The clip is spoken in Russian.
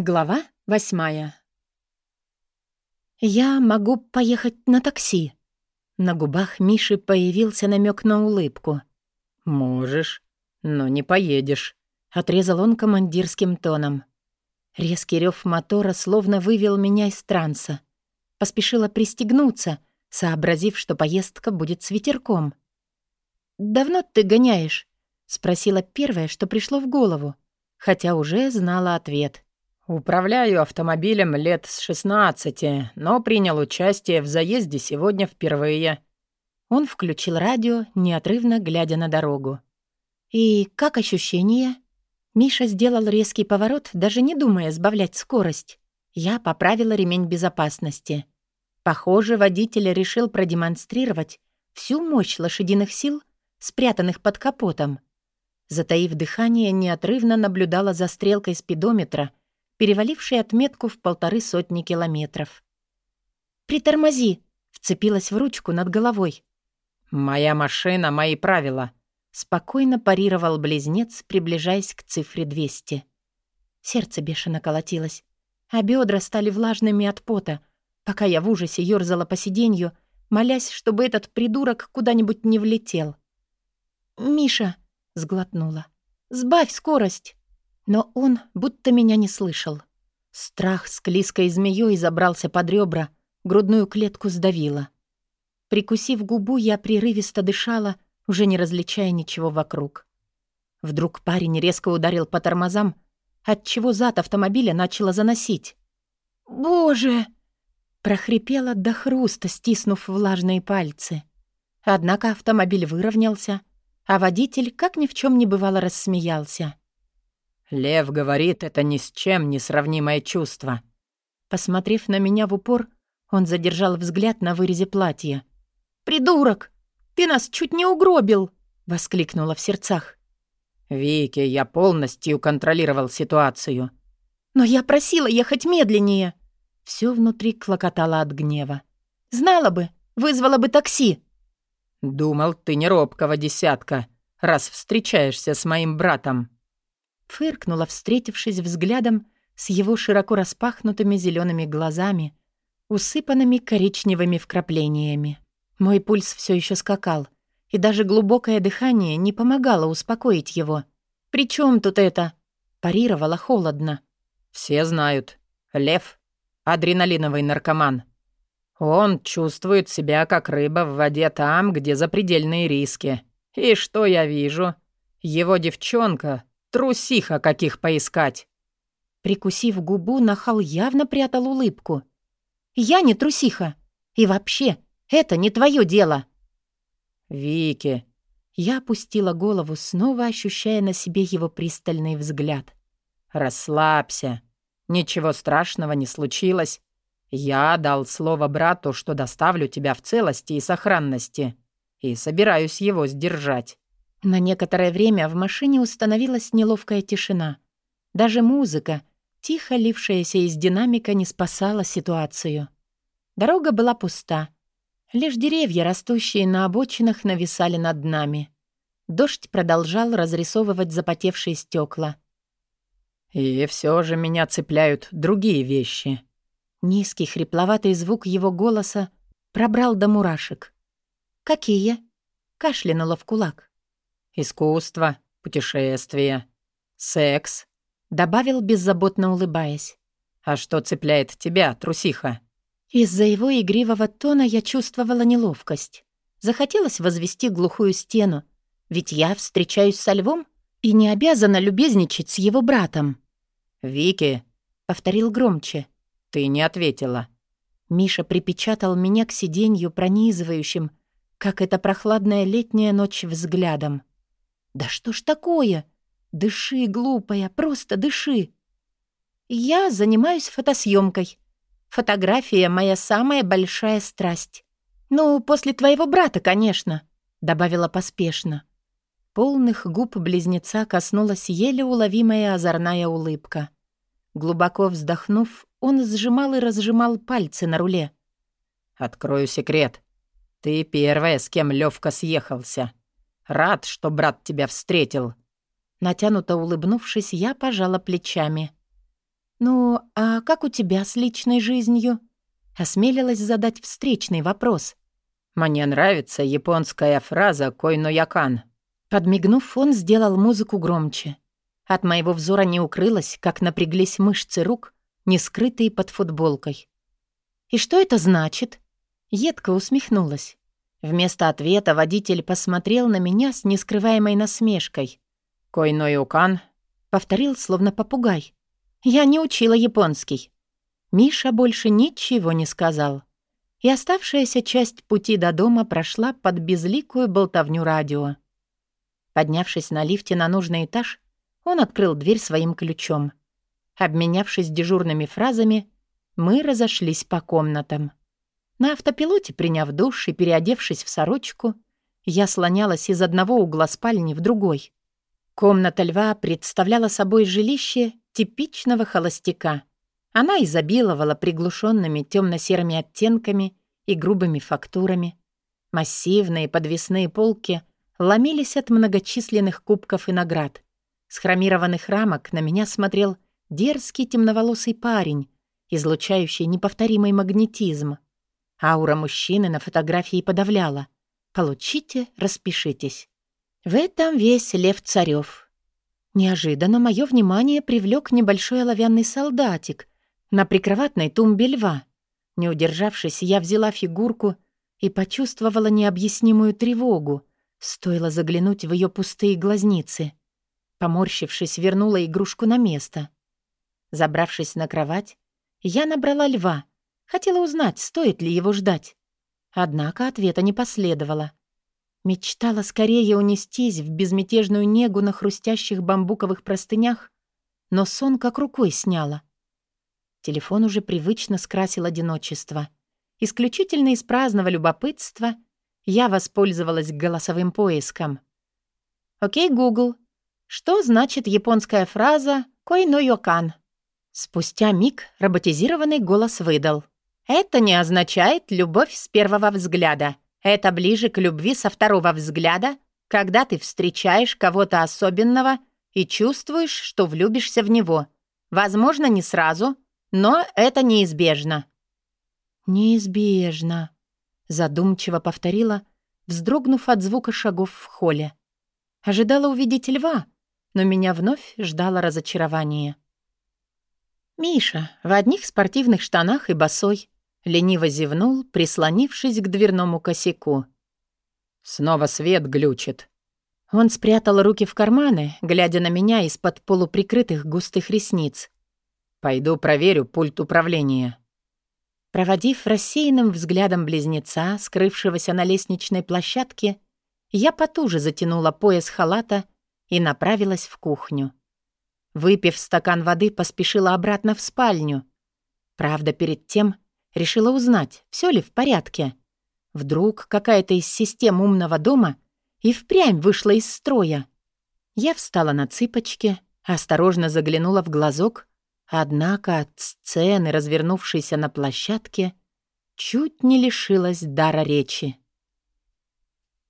Глава восьмая. «Я могу поехать на такси». На губах Миши появился намек на улыбку. «Можешь, но не поедешь», — отрезал он командирским тоном. Резкий рев мотора словно вывел меня из транса. Поспешила пристегнуться, сообразив, что поездка будет с ветерком. «Давно ты гоняешь?» — спросила первое, что пришло в голову, хотя уже знала ответ — «Управляю автомобилем лет с 16, но принял участие в заезде сегодня впервые». Он включил радио, неотрывно глядя на дорогу. «И как ощущение?» Миша сделал резкий поворот, даже не думая сбавлять скорость. Я поправила ремень безопасности. Похоже, водитель решил продемонстрировать всю мощь лошадиных сил, спрятанных под капотом. Затаив дыхание, неотрывно наблюдала за стрелкой спидометра — переваливший отметку в полторы сотни километров. «Притормози!» — вцепилась в ручку над головой. «Моя машина, мои правила!» — спокойно парировал близнец, приближаясь к цифре 200. Сердце бешено колотилось, а бедра стали влажными от пота, пока я в ужасе ёрзала по сиденью, молясь, чтобы этот придурок куда-нибудь не влетел. «Миша!» — сглотнула. «Сбавь скорость!» Но он будто меня не слышал. Страх с клизкой змеей забрался под ребра, грудную клетку сдавило. Прикусив губу, я прерывисто дышала, уже не различая ничего вокруг. Вдруг парень резко ударил по тормозам, отчего зад автомобиля начало заносить. «Боже!» — прохрипела до хруста, стиснув влажные пальцы. Однако автомобиль выровнялся, а водитель, как ни в чем не бывало, рассмеялся. Лев говорит, это ни с чем не сравнимое чувство. Посмотрев на меня в упор, он задержал взгляд на вырезе платья. «Придурок! Ты нас чуть не угробил!» — воскликнула в сердцах. «Вики, я полностью контролировал ситуацию». «Но я просила ехать медленнее!» Все внутри клокотало от гнева. «Знала бы, вызвала бы такси!» «Думал, ты не робкого десятка, раз встречаешься с моим братом». Фыркнула, встретившись взглядом с его широко распахнутыми зелеными глазами, усыпанными коричневыми вкраплениями. Мой пульс все еще скакал, и даже глубокое дыхание не помогало успокоить его. «При чем тут это?» Парировала холодно. «Все знают. Лев — адреналиновый наркоман. Он чувствует себя как рыба в воде там, где запредельные риски. И что я вижу? Его девчонка Трусиха каких поискать!» Прикусив губу, нахал явно прятал улыбку. «Я не трусиха. И вообще, это не твое дело!» «Вики!» Я опустила голову, снова ощущая на себе его пристальный взгляд. «Расслабься. Ничего страшного не случилось. Я дал слово брату, что доставлю тебя в целости и сохранности, и собираюсь его сдержать. На некоторое время в машине установилась неловкая тишина. Даже музыка, тихо лившаяся из динамика, не спасала ситуацию. Дорога была пуста. Лишь деревья, растущие на обочинах, нависали над нами. Дождь продолжал разрисовывать запотевшие стекла. «И все же меня цепляют другие вещи». Низкий, хрипловатый звук его голоса пробрал до мурашек. «Какие?» — кашлянула в кулак. Искусство, путешествия, секс», — добавил, беззаботно улыбаясь. «А что цепляет тебя, трусиха?» Из-за его игривого тона я чувствовала неловкость. Захотелось возвести глухую стену, ведь я встречаюсь со львом и не обязана любезничать с его братом. «Вики», — повторил громче, — «ты не ответила». Миша припечатал меня к сиденью пронизывающим, как эта прохладная летняя ночь взглядом. «Да что ж такое? Дыши, глупая, просто дыши!» «Я занимаюсь фотосъемкой. Фотография — моя самая большая страсть. Ну, после твоего брата, конечно», — добавила поспешно. Полных губ близнеца коснулась еле уловимая озорная улыбка. Глубоко вздохнув, он сжимал и разжимал пальцы на руле. «Открою секрет. Ты первая, с кем Левка съехался. Рад, что брат тебя встретил». Натянуто улыбнувшись, я пожала плечами. «Ну, а как у тебя с личной жизнью?» Осмелилась задать встречный вопрос. «Мне нравится японская фраза «койно-якан». Подмигнув, он сделал музыку громче. От моего взора не укрылось, как напряглись мышцы рук, не скрытые под футболкой. «И что это значит?» Едко усмехнулась. Вместо ответа водитель посмотрел на меня с нескрываемой насмешкой. «Койно-юкан», — повторил, словно попугай. «Я не учила японский». Миша больше ничего не сказал. И оставшаяся часть пути до дома прошла под безликую болтовню радио. Поднявшись на лифте на нужный этаж, он открыл дверь своим ключом. Обменявшись дежурными фразами, мы разошлись по комнатам. На автопилоте, приняв душ и переодевшись в сорочку, я слонялась из одного угла спальни в другой. Комната льва представляла собой жилище типичного холостяка. Она изобиловала приглушенными темно-серыми оттенками и грубыми фактурами. Массивные подвесные полки ломились от многочисленных кубков и наград. С хромированных рамок на меня смотрел дерзкий темноволосый парень, излучающий неповторимый магнетизм. Аура мужчины на фотографии подавляла. «Получите, распишитесь». В этом весь Лев Царев. Неожиданно мое внимание привлек небольшой оловянный солдатик на прикроватной тумбе льва. Не удержавшись, я взяла фигурку и почувствовала необъяснимую тревогу. Стоило заглянуть в ее пустые глазницы. Поморщившись, вернула игрушку на место. Забравшись на кровать, я набрала льва — Хотела узнать, стоит ли его ждать. Однако ответа не последовало. Мечтала скорее унестись в безмятежную негу на хрустящих бамбуковых простынях, но сон как рукой сняла. Телефон уже привычно скрасил одиночество. Исключительно из праздного любопытства я воспользовалась голосовым поиском. «Окей, Гугл, что значит японская фраза «кой но йокан»?» Спустя миг роботизированный голос выдал. Это не означает любовь с первого взгляда. Это ближе к любви со второго взгляда, когда ты встречаешь кого-то особенного и чувствуешь, что влюбишься в него. Возможно, не сразу, но это неизбежно. «Неизбежно», — задумчиво повторила, вздрогнув от звука шагов в холле. Ожидала увидеть льва, но меня вновь ждало разочарование. Миша в одних спортивных штанах и босой, Лениво зевнул, прислонившись к дверному косяку. «Снова свет глючит». Он спрятал руки в карманы, глядя на меня из-под полуприкрытых густых ресниц. «Пойду проверю пульт управления». Проводив рассеянным взглядом близнеца, скрывшегося на лестничной площадке, я потуже затянула пояс халата и направилась в кухню. Выпив стакан воды, поспешила обратно в спальню. Правда, перед тем Решила узнать, все ли в порядке. Вдруг какая-то из систем умного дома и впрямь вышла из строя. Я встала на цыпочки, осторожно заглянула в глазок, однако от сцены, развернувшейся на площадке, чуть не лишилась дара речи.